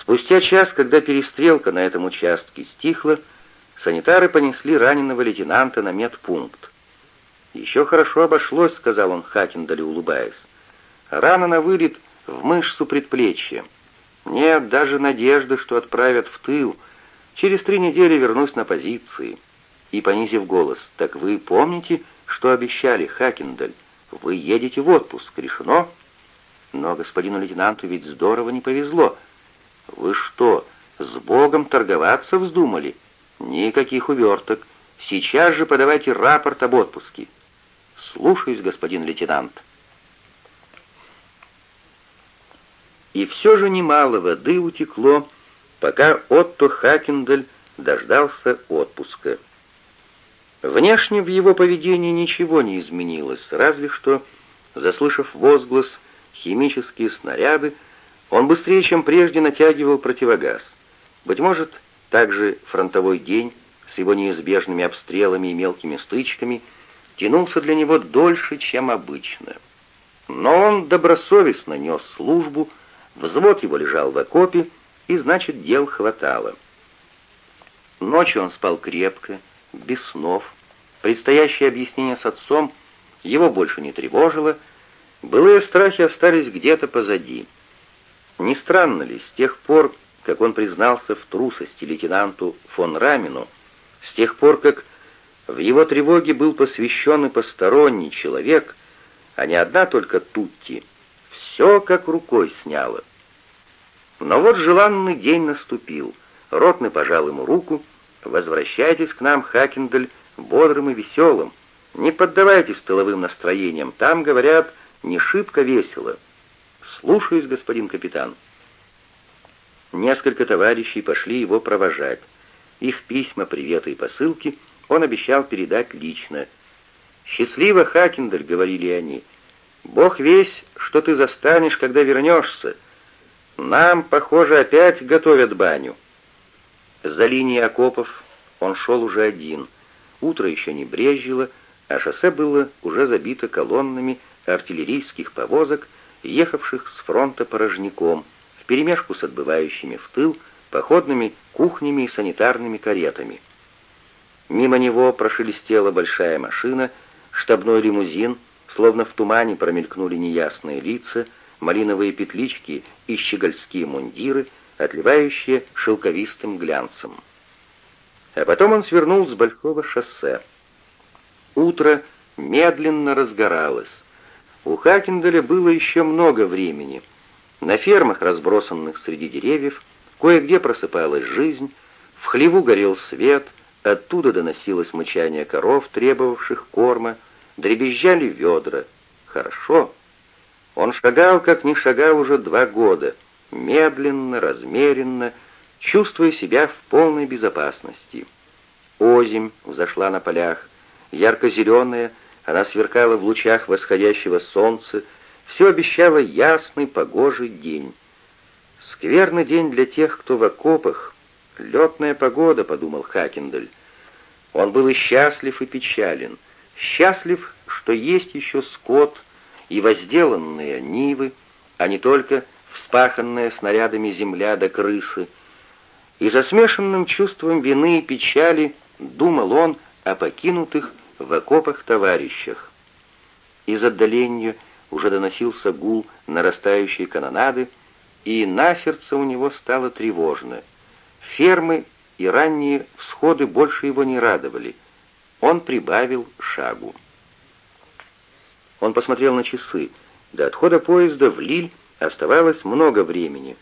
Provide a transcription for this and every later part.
Спустя час, когда перестрелка на этом участке стихла, санитары понесли раненого лейтенанта на медпункт. «Еще хорошо обошлось», — сказал он Хакендалю, улыбаясь. «Рана на вылет в мышцу предплечья. Нет даже надежды, что отправят в тыл. Через три недели вернусь на позиции». И, понизив голос, «Так вы помните, что обещали, Хакендаль? Вы едете в отпуск, решено?» «Но господину лейтенанту ведь здорово не повезло. Вы что, с Богом торговаться вздумали? Никаких уверток. Сейчас же подавайте рапорт об отпуске». «Слушаюсь, господин лейтенант». И все же немало воды утекло, пока Отто Хакендель дождался отпуска. Внешне в его поведении ничего не изменилось, разве что, заслышав возглас «химические снаряды», он быстрее, чем прежде, натягивал противогаз. Быть может, также фронтовой день с его неизбежными обстрелами и мелкими стычками тянулся для него дольше, чем обычно. Но он добросовестно нес службу, Взвод его лежал в окопе, и, значит, дел хватало. Ночью он спал крепко, без снов. Предстоящее объяснение с отцом его больше не тревожило. Былые страхи остались где-то позади. Не странно ли, с тех пор, как он признался в трусости лейтенанту фон Рамину, с тех пор, как в его тревоге был посвящен и посторонний человек, а не одна только Тутти, все как рукой сняло. Но вот желанный день наступил. Ротный пожал ему руку. «Возвращайтесь к нам, Хакендель, бодрым и веселым. Не поддавайтесь тыловым настроениям. Там, говорят, не шибко весело». «Слушаюсь, господин капитан». Несколько товарищей пошли его провожать. Их письма, приветы и посылки он обещал передать лично. «Счастливо, Хакендель», — говорили они, — Бог весь, что ты застанешь, когда вернешься. Нам, похоже, опять готовят баню. За линией окопов он шел уже один. Утро еще не брежило, а шоссе было уже забито колоннами артиллерийских повозок, ехавших с фронта порожняком, вперемешку с отбывающими в тыл походными кухнями и санитарными каретами. Мимо него прошелестела большая машина, штабной лимузин — Словно в тумане промелькнули неясные лица, малиновые петлички и щегольские мундиры, отливающие шелковистым глянцем. А потом он свернул с большого шоссе. Утро медленно разгоралось. У Хакенделя было еще много времени. На фермах, разбросанных среди деревьев, кое-где просыпалась жизнь, в хлеву горел свет, оттуда доносилось мычание коров, требовавших корма, дребезжали ведра. Хорошо. Он шагал, как не шагал уже два года, медленно, размеренно, чувствуя себя в полной безопасности. Озимь взошла на полях, ярко-зеленая, она сверкала в лучах восходящего солнца, все обещало ясный, погожий день. Скверный день для тех, кто в окопах. Летная погода, подумал Хакендель. Он был и счастлив, и печален. Счастлив, что есть еще скот и возделанные нивы, а не только вспаханная снарядами земля до крысы. И за смешанным чувством вины и печали думал он о покинутых в окопах товарищах. Из отдаления уже доносился гул нарастающей канонады, и на сердце у него стало тревожно. Фермы и ранние всходы больше его не радовали — он прибавил шагу. Он посмотрел на часы. До отхода поезда в Лиль оставалось много времени.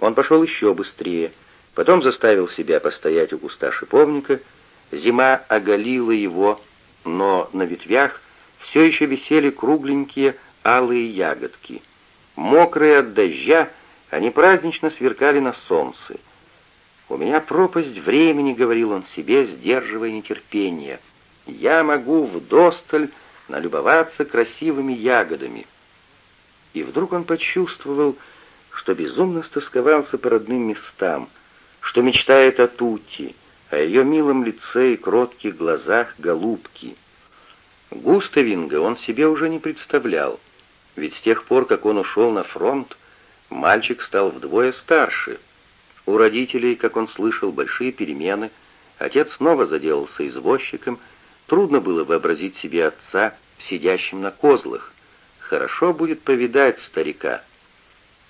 Он пошел еще быстрее, потом заставил себя постоять у куста шиповника. Зима оголила его, но на ветвях все еще висели кругленькие алые ягодки. Мокрые от дождя, они празднично сверкали на солнце. «У меня пропасть времени», — говорил он себе, сдерживая нетерпение. «Я могу вдосталь налюбоваться красивыми ягодами». И вдруг он почувствовал, что безумно стосковался по родным местам, что мечтает о Тути, о ее милом лице и кротких глазах голубки. Густавинга он себе уже не представлял, ведь с тех пор, как он ушел на фронт, мальчик стал вдвое старше — У родителей, как он слышал, большие перемены. Отец снова заделался извозчиком. Трудно было вообразить себе отца, сидящим на козлах. Хорошо будет повидать старика.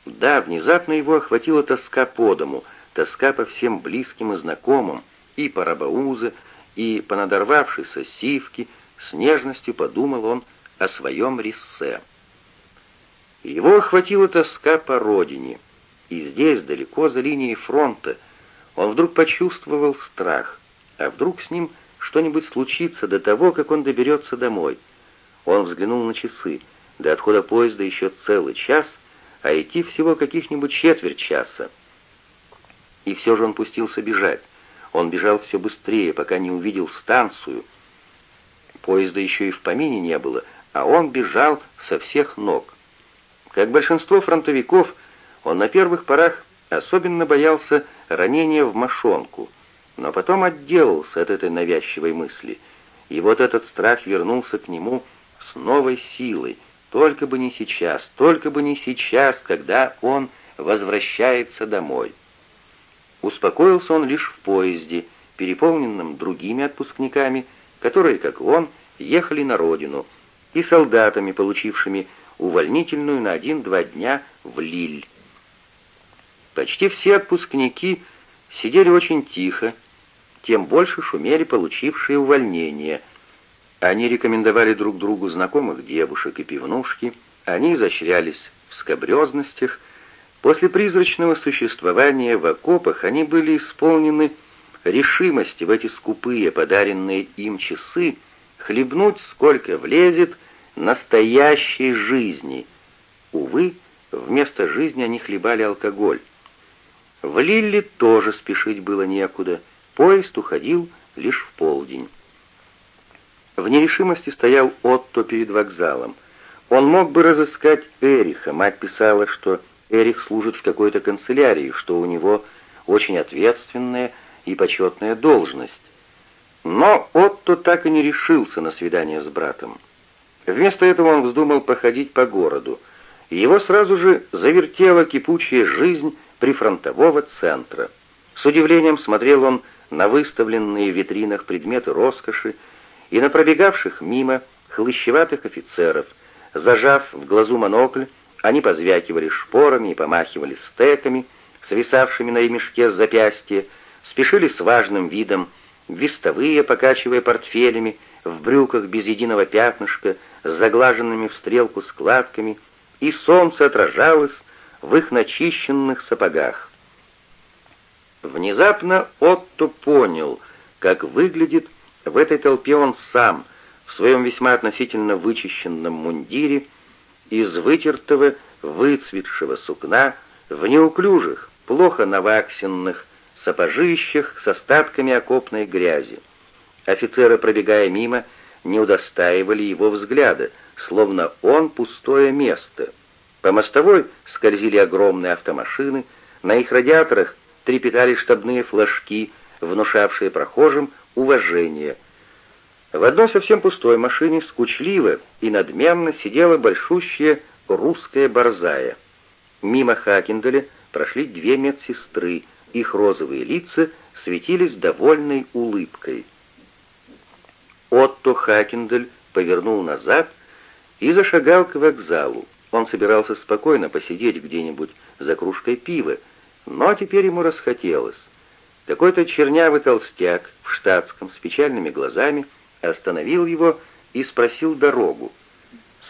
Да, внезапно его охватила тоска по дому, тоска по всем близким и знакомым, и по Рабаузе, и по надорвавшейся сивке, с нежностью подумал он о своем Риссе. Его охватила тоска по родине, и здесь, далеко за линией фронта, он вдруг почувствовал страх, а вдруг с ним что-нибудь случится до того, как он доберется домой. Он взглянул на часы. До отхода поезда еще целый час, а идти всего каких-нибудь четверть часа. И все же он пустился бежать. Он бежал все быстрее, пока не увидел станцию. Поезда еще и в помине не было, а он бежал со всех ног. Как большинство фронтовиков, он на первых порах особенно боялся ранения в мошонку, но потом отделался от этой навязчивой мысли, и вот этот страх вернулся к нему с новой силой, только бы не сейчас, только бы не сейчас, когда он возвращается домой. Успокоился он лишь в поезде, переполненном другими отпускниками, которые, как он, ехали на родину, и солдатами, получившими увольнительную на один-два дня в Лиль. Почти все отпускники сидели очень тихо, тем больше шумели получившие увольнение. Они рекомендовали друг другу знакомых девушек и пивнушки, они изощрялись в скобрезностях. После призрачного существования в окопах они были исполнены решимости в эти скупые, подаренные им часы, хлебнуть сколько влезет настоящей жизни. Увы, вместо жизни они хлебали алкоголь. В Лилле тоже спешить было некуда, поезд уходил лишь в полдень. В нерешимости стоял Отто перед вокзалом. Он мог бы разыскать Эриха, мать писала, что Эрих служит в какой-то канцелярии, что у него очень ответственная и почетная должность. Но Отто так и не решился на свидание с братом. Вместо этого он вздумал походить по городу, и его сразу же завертела кипучая жизнь прифронтового центра. С удивлением смотрел он на выставленные в витринах предметы роскоши и на пробегавших мимо хлыщеватых офицеров. Зажав в глазу монокль, они позвякивали шпорами и помахивали стеками, свисавшими на ремешке с запястья, спешили с важным видом вестовые, покачивая портфелями, в брюках без единого пятнышка, с заглаженными в стрелку складками, и солнце отражалось в их начищенных сапогах. Внезапно Отто понял, как выглядит в этой толпе он сам, в своем весьма относительно вычищенном мундире, из вытертого, выцветшего сукна, в неуклюжих, плохо наваксенных сапожищах с остатками окопной грязи. Офицеры, пробегая мимо, не удостаивали его взгляда, словно он пустое место. По мостовой скользили огромные автомашины, на их радиаторах трепетали штабные флажки, внушавшие прохожим уважение. В одной совсем пустой машине скучливо и надменно сидела большущая русская борзая. Мимо Хакенделя прошли две медсестры, их розовые лица светились довольной улыбкой. Отто Хакендель повернул назад и зашагал к вокзалу. Он собирался спокойно посидеть где-нибудь за кружкой пива, но теперь ему расхотелось. Какой-то чернявый толстяк в штатском с печальными глазами остановил его и спросил дорогу.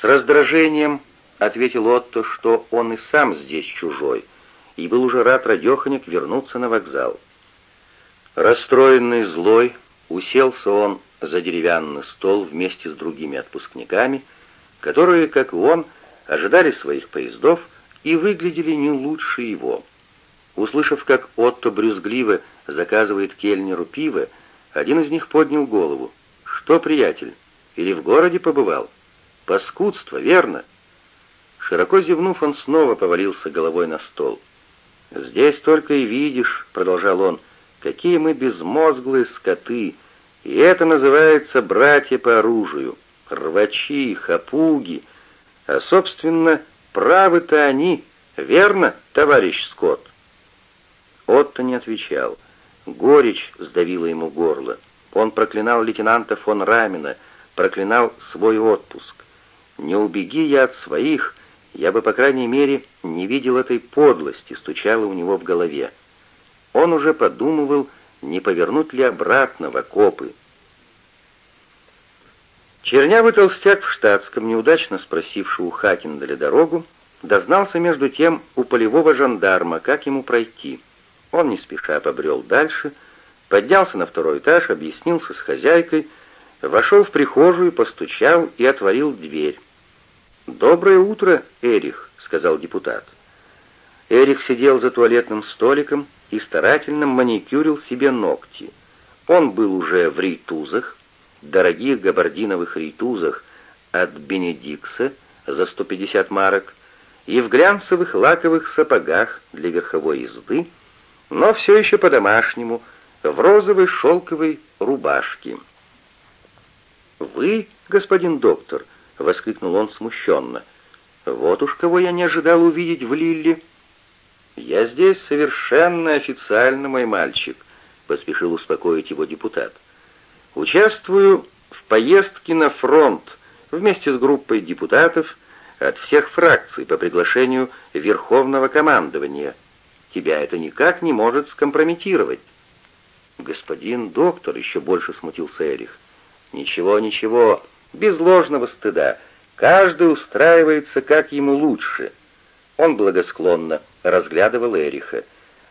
С раздражением ответил Отто, что он и сам здесь чужой, и был уже рад радеханик вернуться на вокзал. Расстроенный злой, уселся он за деревянный стол вместе с другими отпускниками, которые, как и он, ожидали своих поездов и выглядели не лучше его. Услышав, как Отто брюзгливо заказывает кельнеру пиво, один из них поднял голову. «Что, приятель, или в городе побывал? Паскудство, верно?» Широко зевнув, он снова повалился головой на стол. «Здесь только и видишь», — продолжал он, — «какие мы безмозглые скоты, и это называется братья по оружию, рвачи, хапуги. А, собственно, правы-то они, верно, товарищ Скотт?» Отто не отвечал. Горечь сдавила ему горло. Он проклинал лейтенанта фон Рамина, проклинал свой отпуск. «Не убеги я от своих», я бы, по крайней мере, не видел этой подлости, стучало у него в голове. Он уже подумывал, не повернуть ли обратно в окопы. Чернявый толстяк в штатском, неудачно спросивший у Хакендаля дорогу, дознался между тем у полевого жандарма, как ему пройти. Он не спеша побрел дальше, поднялся на второй этаж, объяснился с хозяйкой, вошел в прихожую, постучал и отворил дверь. «Доброе утро, Эрих», — сказал депутат. Эрих сидел за туалетным столиком и старательно маникюрил себе ногти. Он был уже в рейтузах, дорогих габардиновых рейтузах от Бенедикса за 150 марок, и в глянцевых лаковых сапогах для верховой езды, но все еще по-домашнему, в розовой шелковой рубашке. «Вы, господин доктор», — воскликнул он смущенно. «Вот уж кого я не ожидал увидеть в Лилле». «Я здесь совершенно официально, мой мальчик», — поспешил успокоить его депутат. «Участвую в поездке на фронт вместе с группой депутатов от всех фракций по приглашению Верховного командования. Тебя это никак не может скомпрометировать». «Господин доктор», — еще больше смутился Эрих. «Ничего, ничего, без ложного стыда. Каждый устраивается, как ему лучше. Он благосклонно разглядывал Эриха.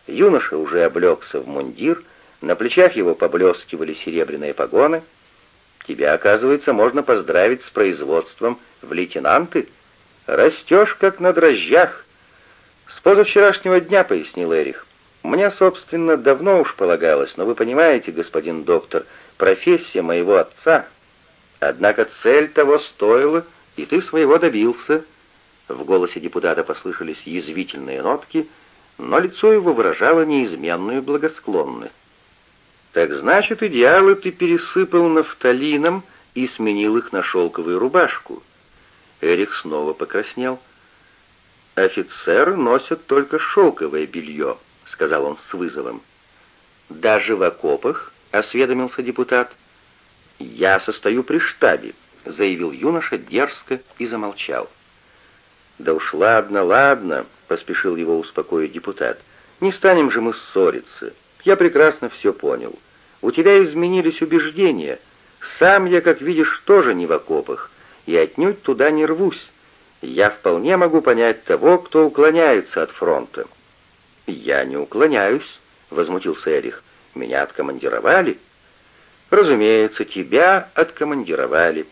Юноша уже облегся в мундир, на плечах его поблескивали серебряные погоны. Тебя, оказывается, можно поздравить с производством в лейтенанты. Растешь, как на дрожжах. С позавчерашнего дня, пояснил Эрих. Мне, собственно, давно уж полагалось, но вы понимаете, господин доктор, профессия моего отца — Однако цель того стоила, и ты своего добился. В голосе депутата послышались язвительные нотки, но лицо его выражало неизменную благосклонность. Так значит, идеалы ты пересыпал нафталином и сменил их на шелковую рубашку. Эрик снова покраснел. «Офицеры носят только шелковое белье», — сказал он с вызовом. «Даже в окопах?» — осведомился депутат. «Я состою при штабе», — заявил юноша дерзко и замолчал. «Да уж ладно, ладно», — поспешил его успокоить депутат. «Не станем же мы ссориться. Я прекрасно все понял. У тебя изменились убеждения. Сам я, как видишь, тоже не в окопах, и отнюдь туда не рвусь. Я вполне могу понять того, кто уклоняется от фронта». «Я не уклоняюсь», — возмутился Эрих. «Меня откомандировали». Разумеется, тебя откомандировали,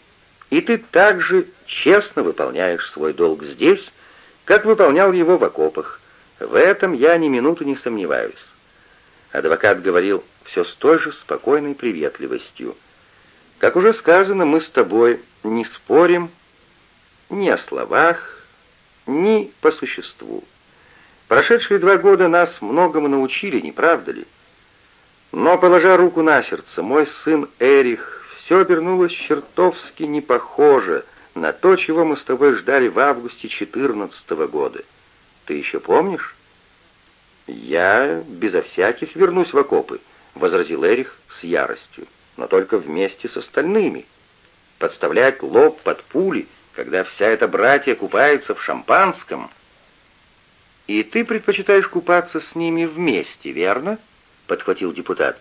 и ты также честно выполняешь свой долг здесь, как выполнял его в окопах. В этом я ни минуты не сомневаюсь. Адвокат говорил все с той же спокойной приветливостью. Как уже сказано, мы с тобой не спорим ни о словах, ни по существу. Прошедшие два года нас многому научили, не правда ли? Но, положа руку на сердце, мой сын Эрих, все обернулось чертовски не похоже на то, чего мы с тобой ждали в августе 14 -го года. Ты еще помнишь? «Я безо всяких вернусь в окопы», — возразил Эрих с яростью, «но только вместе с остальными. Подставлять лоб под пули, когда вся эта братья купается в шампанском...» «И ты предпочитаешь купаться с ними вместе, верно?» подхватил депутат.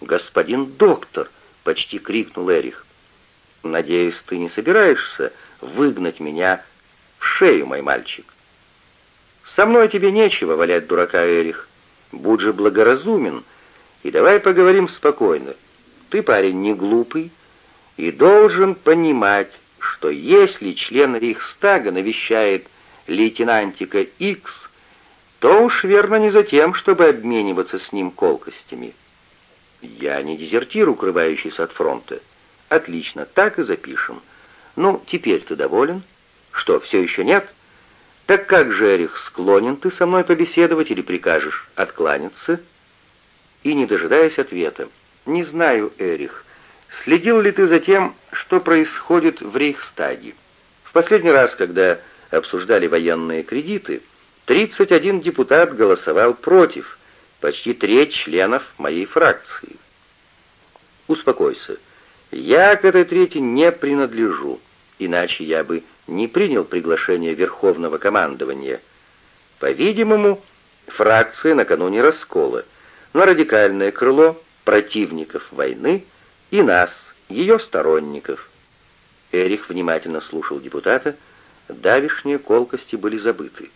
«Господин доктор!» — почти крикнул Эрих. «Надеюсь, ты не собираешься выгнать меня в шею, мой мальчик?» «Со мной тебе нечего валять дурака, Эрих. Будь же благоразумен, и давай поговорим спокойно. Ты парень не глупый и должен понимать, что если член Рейхстага навещает лейтенантика Икс, то уж верно не за тем, чтобы обмениваться с ним колкостями. Я не дезертир, укрывающийся от фронта. Отлично, так и запишем. Ну, теперь ты доволен? Что, все еще нет? Так как же, Эрих, склонен ты со мной побеседовать или прикажешь откланяться? И, не дожидаясь ответа, не знаю, Эрих, следил ли ты за тем, что происходит в Рейхстаге? В последний раз, когда обсуждали военные кредиты, 31 депутат голосовал против, почти треть членов моей фракции. Успокойся. Я к этой трети не принадлежу, иначе я бы не принял приглашение Верховного командования. По-видимому, фракция накануне раскола, на радикальное крыло противников войны и нас, ее сторонников. Эрих внимательно слушал депутата, давишние колкости были забыты.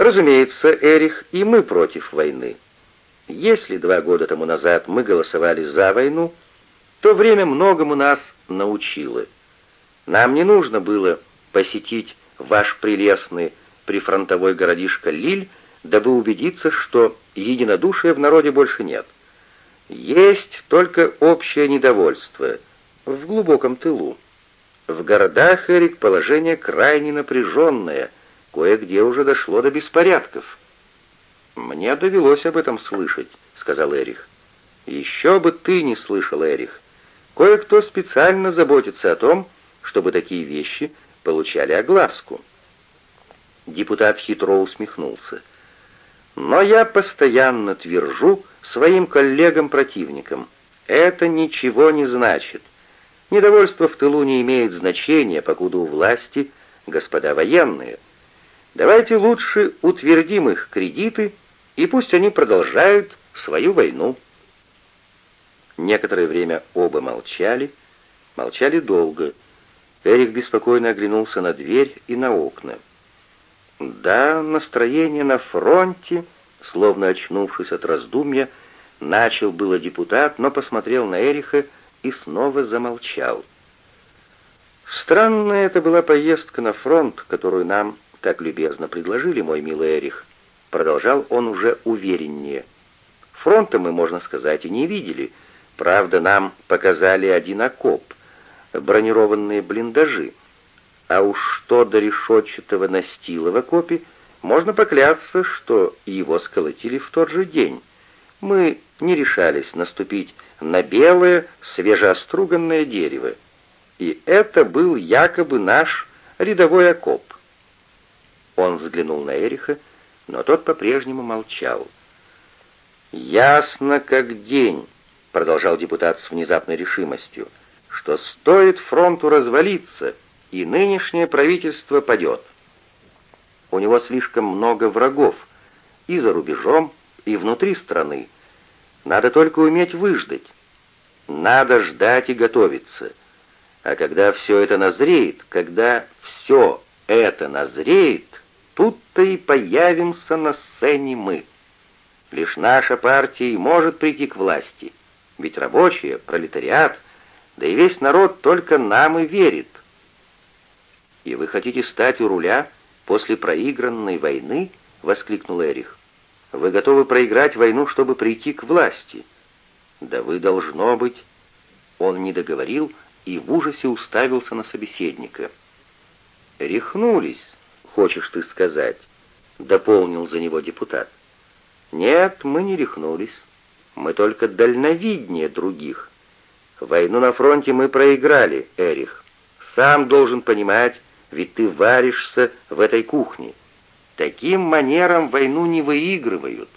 Разумеется, Эрих, и мы против войны. Если два года тому назад мы голосовали за войну, то время многому нас научило. Нам не нужно было посетить ваш прелестный прифронтовой городишко Лиль, дабы убедиться, что единодушия в народе больше нет. Есть только общее недовольство в глубоком тылу. В городах, Эрик, положение крайне напряженное, кое-где уже дошло до беспорядков. «Мне довелось об этом слышать», — сказал Эрих. «Еще бы ты не слышал, Эрих. Кое-кто специально заботится о том, чтобы такие вещи получали огласку». Депутат хитро усмехнулся. «Но я постоянно твержу своим коллегам-противникам, это ничего не значит. Недовольство в тылу не имеет значения, покуда у власти господа военные. Давайте лучше утвердим их кредиты, и пусть они продолжают свою войну». Некоторое время оба молчали, молчали долго. Эрик беспокойно оглянулся на дверь и на окна. Да, настроение на фронте, словно очнувшись от раздумья, начал было депутат, но посмотрел на Эриха и снова замолчал. Странная это была поездка на фронт, которую нам так любезно предложили, мой милый Эрих. Продолжал он уже увереннее. Фронта мы, можно сказать, и не видели. Правда, нам показали один окоп, бронированные блиндажи. А уж что до решетчатого настила в окопе, можно поклясться, что его сколотили в тот же день. Мы не решались наступить на белое, свежеоструганное дерево. И это был якобы наш рядовой окоп. Он взглянул на Эриха, но тот по-прежнему молчал. «Ясно как день», — продолжал депутат с внезапной решимостью, «что стоит фронту развалиться, и нынешнее правительство падет. У него слишком много врагов и за рубежом, и внутри страны. Надо только уметь выждать. Надо ждать и готовиться. А когда все это назреет, когда все это назреет, тут-то и появимся на сцене мы. Лишь наша партия и может прийти к власти. Ведь рабочие, пролетариат, да и весь народ только нам и верит. И вы хотите стать у руля после проигранной войны? воскликнул Эрих. Вы готовы проиграть войну, чтобы прийти к власти? Да вы должно быть. Он не договорил и в ужасе уставился на собеседника. Рехнулись, хочешь ты сказать? дополнил за него депутат. Нет, мы не рехнулись. Мы только дальновиднее других. Войну на фронте мы проиграли, Эрих. Сам должен понимать, ведь ты варишься в этой кухне. Таким манером войну не выигрывают.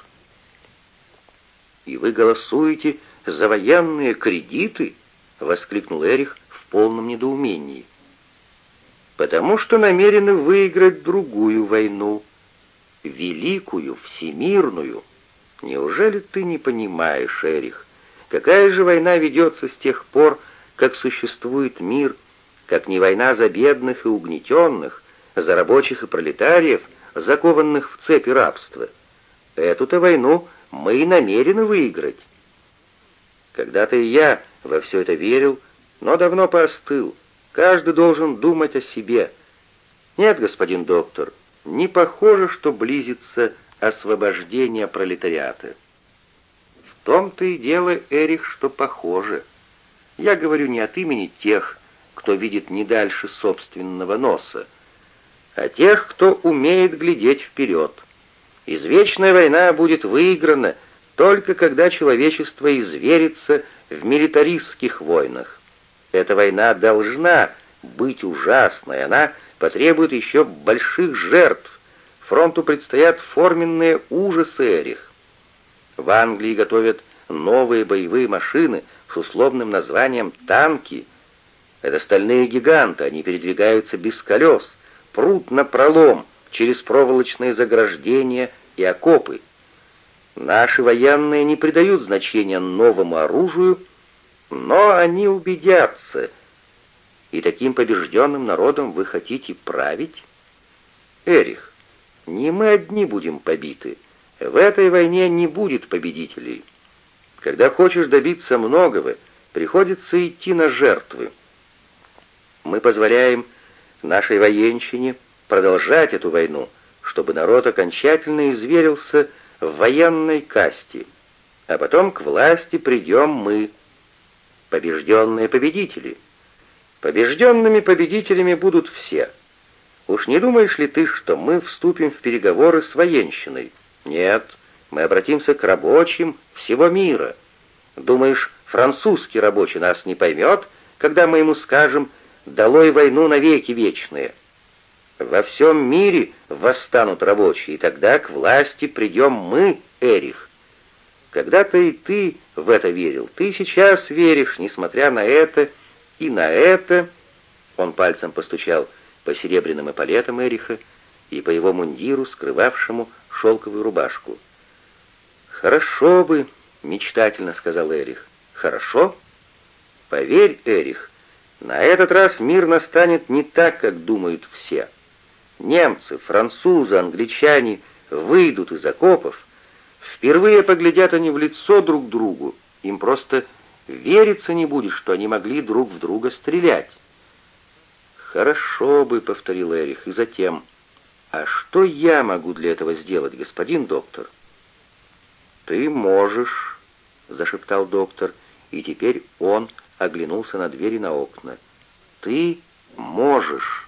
И вы голосуете за военные кредиты? воскликнул Эрих в полном недоумении. Потому что намерены выиграть другую войну, великую, всемирную. Неужели ты не понимаешь, Эрих, какая же война ведется с тех пор, как существует мир, как не война за бедных и угнетенных, за рабочих и пролетариев, закованных в цепи рабства. Эту-то войну мы и намерены выиграть. Когда-то и я во все это верил, но давно поостыл. Каждый должен думать о себе. Нет, господин доктор, не похоже, что близится освобождение пролетариата. В том-то и дело, Эрих, что похоже. Я говорю не от имени тех, кто видит не дальше собственного носа, а тех, кто умеет глядеть вперед. Извечная война будет выиграна только когда человечество изверится в милитаристских войнах. Эта война должна быть ужасной, она потребует еще больших жертв. Фронту предстоят форменные ужасы, Эрих. В Англии готовят новые боевые машины с условным названием «танки». Это стальные гиганты, они передвигаются без колес, прут на пролом через проволочные заграждения и окопы. Наши военные не придают значения новому оружию, но они убедятся. И таким побежденным народом вы хотите править? Эрих, не мы одни будем побиты. В этой войне не будет победителей. Когда хочешь добиться многого, приходится идти на жертвы. Мы позволяем нашей военщине продолжать эту войну, чтобы народ окончательно изверился в военной касте, а потом к власти придем мы, побежденные победители. Побежденными победителями будут все. Уж не думаешь ли ты, что мы вступим в переговоры с военщиной? Нет, мы обратимся к рабочим всего мира. Думаешь, французский рабочий нас не поймет, когда мы ему скажем «долой войну навеки вечные»? Во всем мире восстанут рабочие, и тогда к власти придем мы, Эрих. Когда-то и ты в это верил, ты сейчас веришь, несмотря на это и на это. Он пальцем постучал по серебряным эполетам Эриха и по его мундиру, скрывавшему шелковую рубашку. «Хорошо бы», — мечтательно сказал Эрих. «Хорошо? Поверь, Эрих, на этот раз мир настанет не так, как думают все». Немцы, французы, англичане выйдут из окопов, впервые поглядят они в лицо друг другу, им просто вериться не будет, что они могли друг в друга стрелять. «Хорошо бы», — повторил Эрих, и затем, «А что я могу для этого сделать, господин доктор?» «Ты можешь», — зашептал доктор, и теперь он оглянулся на двери на окна. «Ты можешь».